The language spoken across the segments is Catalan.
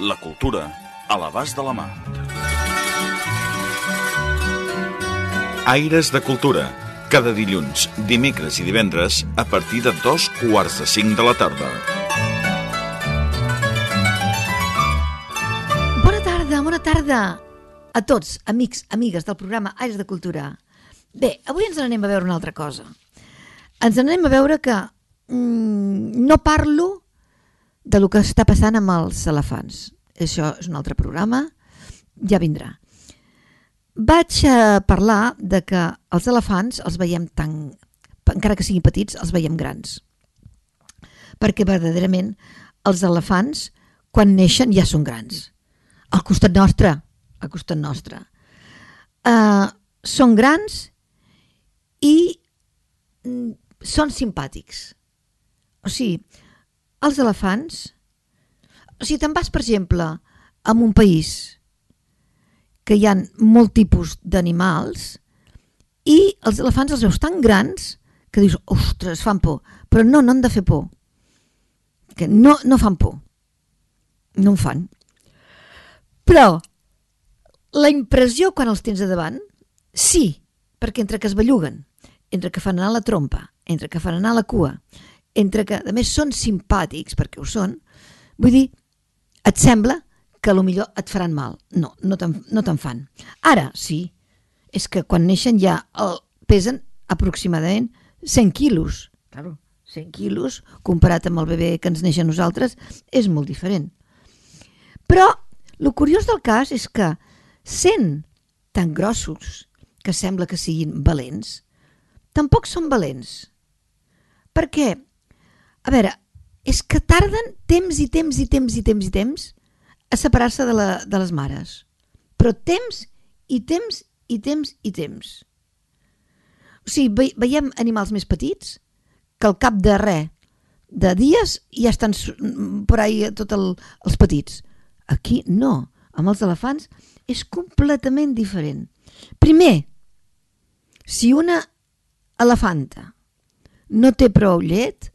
La cultura a l'abast de la mà. Aires de Cultura. Cada dilluns, dimecres i divendres a partir de dos quarts de cinc de la tarda. Bona tarda, bona tarda a tots, amics, amigues del programa Aires de Cultura. Bé, avui ens n'anem a veure una altra cosa. Ens n'anem a veure que mm, no parlo de lo que està passant amb els elefants. Això és un altre programa, ja vindrà. Vaig a parlar de que els elefants els veiem tan, encara que siguin petits, els veiem grans. Perquè verdaderament els elefants, quan neixen, ja són grans. Al costat nostre, al costat nostre. Uh, són grans i mm, són simpàtics. O sigui, els elefants... Sigui, te'n vas, per exemple, a un país que hi ha molt tipus d'animals i els elefants els veus tan grans que dius, ostres, fan por. Però no, no han de fer por. Que no, no fan por. No en fan. Però la impressió quan els tens a davant, sí, perquè entre que es belluguen, entre que fan anar la trompa, entre que fan anar la cua, entre que, a més, són simpàtics, perquè ho són, vull dir, et sembla que a lo millor et faran mal. No, no te'n no te fan. Ara, sí, és que quan neixen ja el, pesen aproximadament 100 quilos. Claro, 100 quilos, comparat amb el bebè que ens neix a nosaltres, és molt diferent. Però, el curiós del cas és que, sent tan grossos que sembla que siguin valents, tampoc són valents. Perquè, a veure, és que tarden temps i temps i temps i temps i temps a separar-se de, la, de les mares. Però temps i temps i temps i temps. O sigui, ve, veiem animals més petits que al cap de res, de dies, ja estan per ahí tots el, els petits. Aquí no. Amb els elefants és completament diferent. Primer, si una elefanta no té prou llet,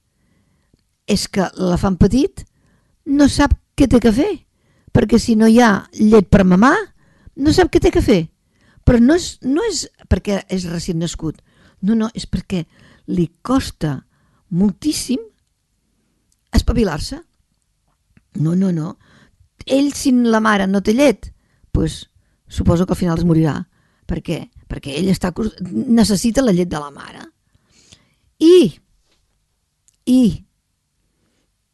és que l'elefant petit no sap què té que fer, perquè si no hi ha llet per mamar, no sap què té que fer. Però no és, no és perquè és recent nascut, no, no, és perquè li costa moltíssim espavilar-se. No, no, no. Ell, si la mare no té llet, pues, suposo que al final es morirà. Per què? Perquè ell està, necessita la llet de la mare. I, i,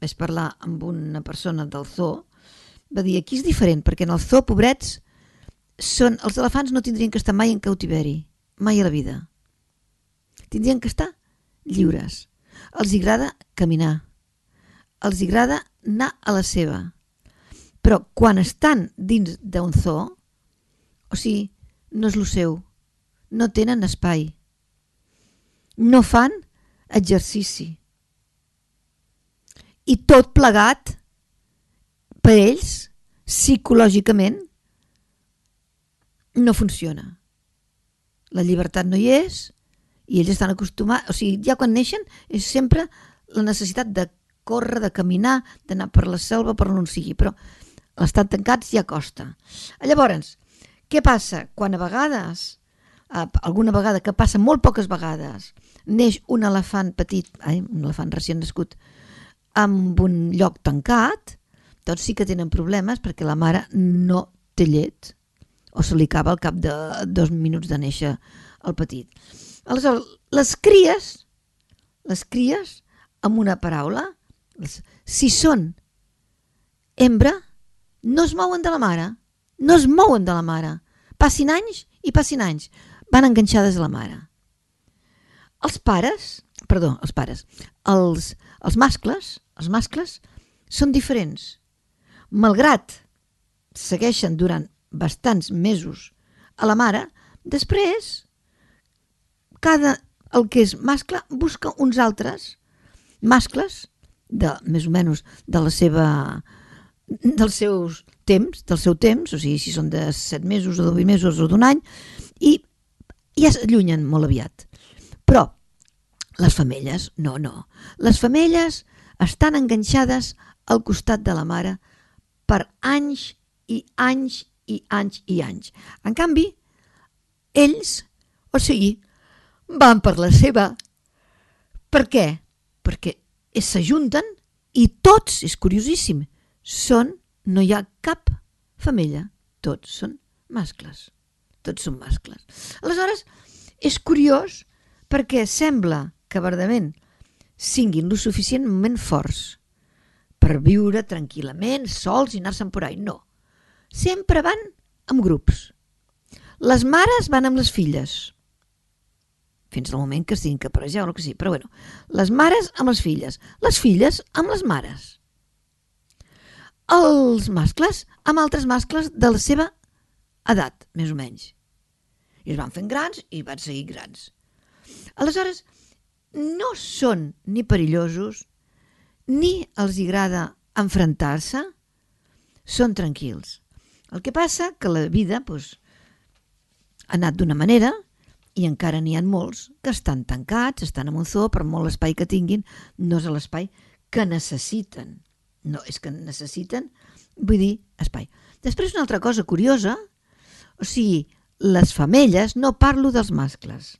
vaig parlar amb una persona del zoo, va dir, aquí és diferent, perquè en el zoo, pobrets, són, els elefants no tindrien que estar mai en cautiveri, mai a la vida. Tindrien que estar lliures. Els agrada caminar. Els agrada anar a la seva. Però quan estan dins d'un zoo, o sigui, no és el seu, no tenen espai. No fan exercici. I tot plegat, per ells, psicològicament, no funciona. La llibertat no hi és i ells estan acostumats, o sigui, ja quan neixen és sempre la necessitat de córrer, de caminar, d'anar per la selva, per on sigui, però l'estat tancats ja costa. Llavors, què passa? Quan a vegades, alguna vegada, que passa molt poques vegades, neix un elefant petit, ai, un elefant recient nascut, amb un lloc tancat, doncs sí que tenen problemes perquè la mare no té llet o se li acaba al cap de dos minuts de néixer el petit. Aleshores, les cries, les cries, amb una paraula, si són hembra, no es mouen de la mare, no es mouen de la mare. Passin anys i passin anys, van enganxades a la mare. Els pares, perdó, els pares, els, els mascles, els mascles són diferents. Malgrat segueixen durant bastants mesos a la mare, després cada el que és mascle busca uns altres mascles de, més o menys de la seva dels seus temps, del seu temps, o sigui, si són de 7 mesos o de 8 mesos o d'un any, i ja s'allunyen molt aviat. Però les femelles, no, no. Les femelles estan enganxades al costat de la mare per anys i anys i anys i anys. En canvi, ells, o sigui, van per la seva. Per què? Perquè s'ajunten i tots, és curiosíssim, són, no hi ha cap femella, tots són mascles. Tots són mascles. Aleshores, és curiós perquè sembla que verdament siguin lo suficientment forts per viure tranquil·lament, sols i anar-se'n por ahí. No. Sempre van amb grups. Les mares van amb les filles, fins al moment que estiguin caparejar o el que sigui. Però bueno, les mares amb les filles, les filles amb les mares. Els mascles amb altres mascles de la seva edat, més o menys. I es van fent grans i van seguir grans. Aleshores, no són ni perillosos, ni els agrada enfrontar-se, són tranquils. El que passa que la vida doncs, ha anat d'una manera i encara n'hi ha molts que estan tancats, estan en un zoo, per molt espai que tinguin, no és l'espai que necessiten. No, és que necessiten, vull dir, espai. Després una altra cosa curiosa, o sigui, les femelles, no parlo dels mascles.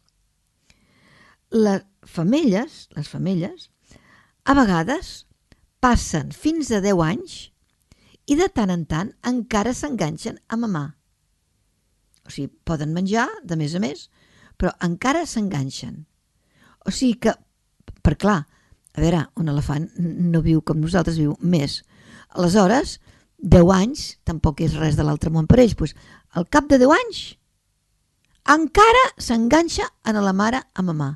Les femelles, les femelles, a vegades passen fins a 10 anys i de tant en tant encara s'enganxen a mamar. O sigui, poden menjar de més a més, però encara s'enganxen. O sigui que, per clar, a veure, un elefant no viu com nosaltres, viu més. Aleshores, 10 anys tampoc és res de l'altre món per ells. Pues, al cap de 10 anys encara s'enganxa en la mare a mamà.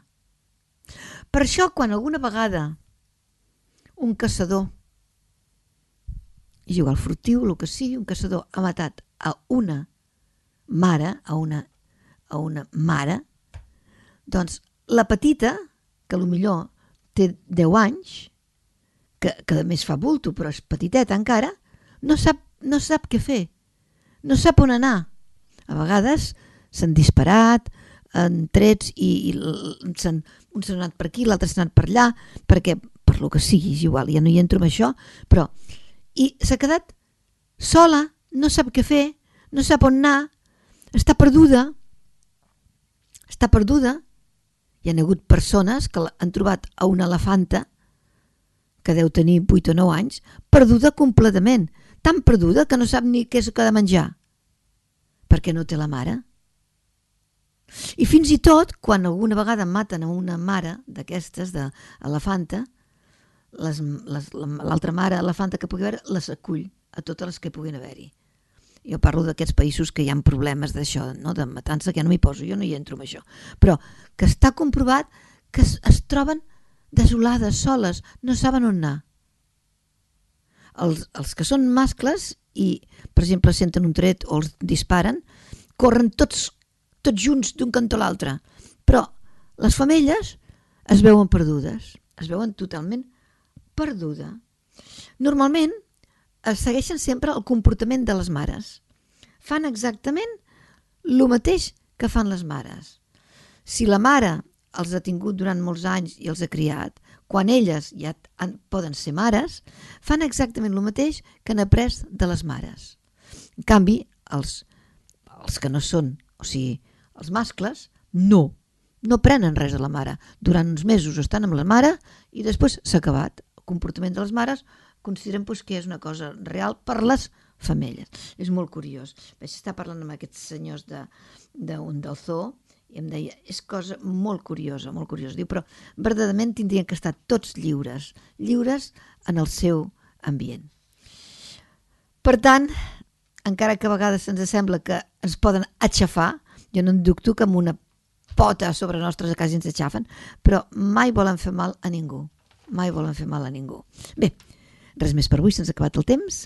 Per això, quan alguna vegada un caçador juga al frutiu, el que sigui, un caçador ha matat a una mare, a una, a una mare, doncs la petita, que a lo millor té 10 anys, que, que a més fa bulto, però és petiteta encara, no sap, no sap què fer, no sap on anar. A vegades s'han disparat, en trets i, i un s'ha anat per aquí, l'altre s'ha anat per allà, perquè per lo que sigui, és igual, ja no hi entro en això, però i s'ha quedat sola, no sap què fer, no sap on anar, està perduda, està perduda hi ha hagut persones que han trobat a una elefanta que deu tenir 8 o 9 anys, perduda completament, tan perduda que no sap ni què és que ha de menjar, perquè no té la mare. I fins i tot, quan alguna vegada maten a una mare d'aquestes, d'elefanta, l'altra mare elefanta que pugui haver, les acull a totes les que puguin haver-hi. Jo parlo d'aquests països que hi ha problemes d'això, no? de matança, que ja no m'hi poso, jo no hi entro amb això. Però que està comprovat que es, es troben desolades, soles, no saben on anar. Els, els que són mascles i, per exemple, senten un tret o els disparen, corren tots, tots junts d'un cantó a l'altre. Però les femelles es veuen perdudes, es veuen totalment perduda. Normalment, es segueixen sempre el comportament de les mares. Fan exactament el mateix que fan les mares. Si la mare els ha tingut durant molts anys i els ha criat, quan elles ja han, poden ser mares, fan exactament el mateix que han après de les mares. En canvi, els, els que no són, o sigui, els mascles, no, no prenen res de la mare. Durant uns mesos estan amb la mare i després s'ha acabat. El comportament de les mares consideren pues, que és una cosa real per les femelles. És molt curiós. Vaig estar parlant amb aquests senyors d'un de, de del zoo i em deia, és cosa molt curiosa, molt curiosa. Diu, però verdaderament tindrien que estar tots lliures, lliures en el seu ambient. Per tant, encara que a vegades ens sembla que ens poden aixafar, jo no en dubto que amb una pota sobre nostres quasi ens aixafen, però mai volen fer mal a ningú. Mai volen fer mal a ningú. Bé, Res més per avui, se'ns ha acabat el temps.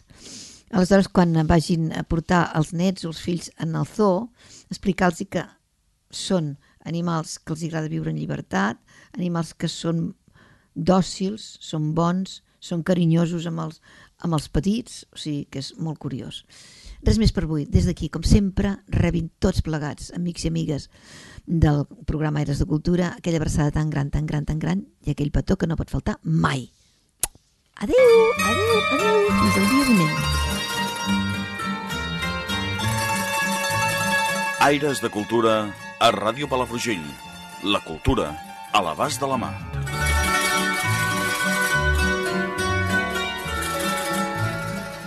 Aleshores, quan vagin a portar els nets o els fills en el zoo, explicar-los que són animals que els agrada viure en llibertat, animals que són dòcils, són bons, són carinyosos amb els, amb els petits, o sigui que és molt curiós. Res més per avui. Des d'aquí, com sempre, rebin tots plegats, amics i amigues del programa Aires de Cultura, aquella abraçada tan gran, tan gran, tan gran, i aquell petó que no pot faltar mai. Adeu, adeu, adeu, fins el dia vinent. Aires de Cultura a Ràdio Palafrugell. La cultura a l'abast de la mà.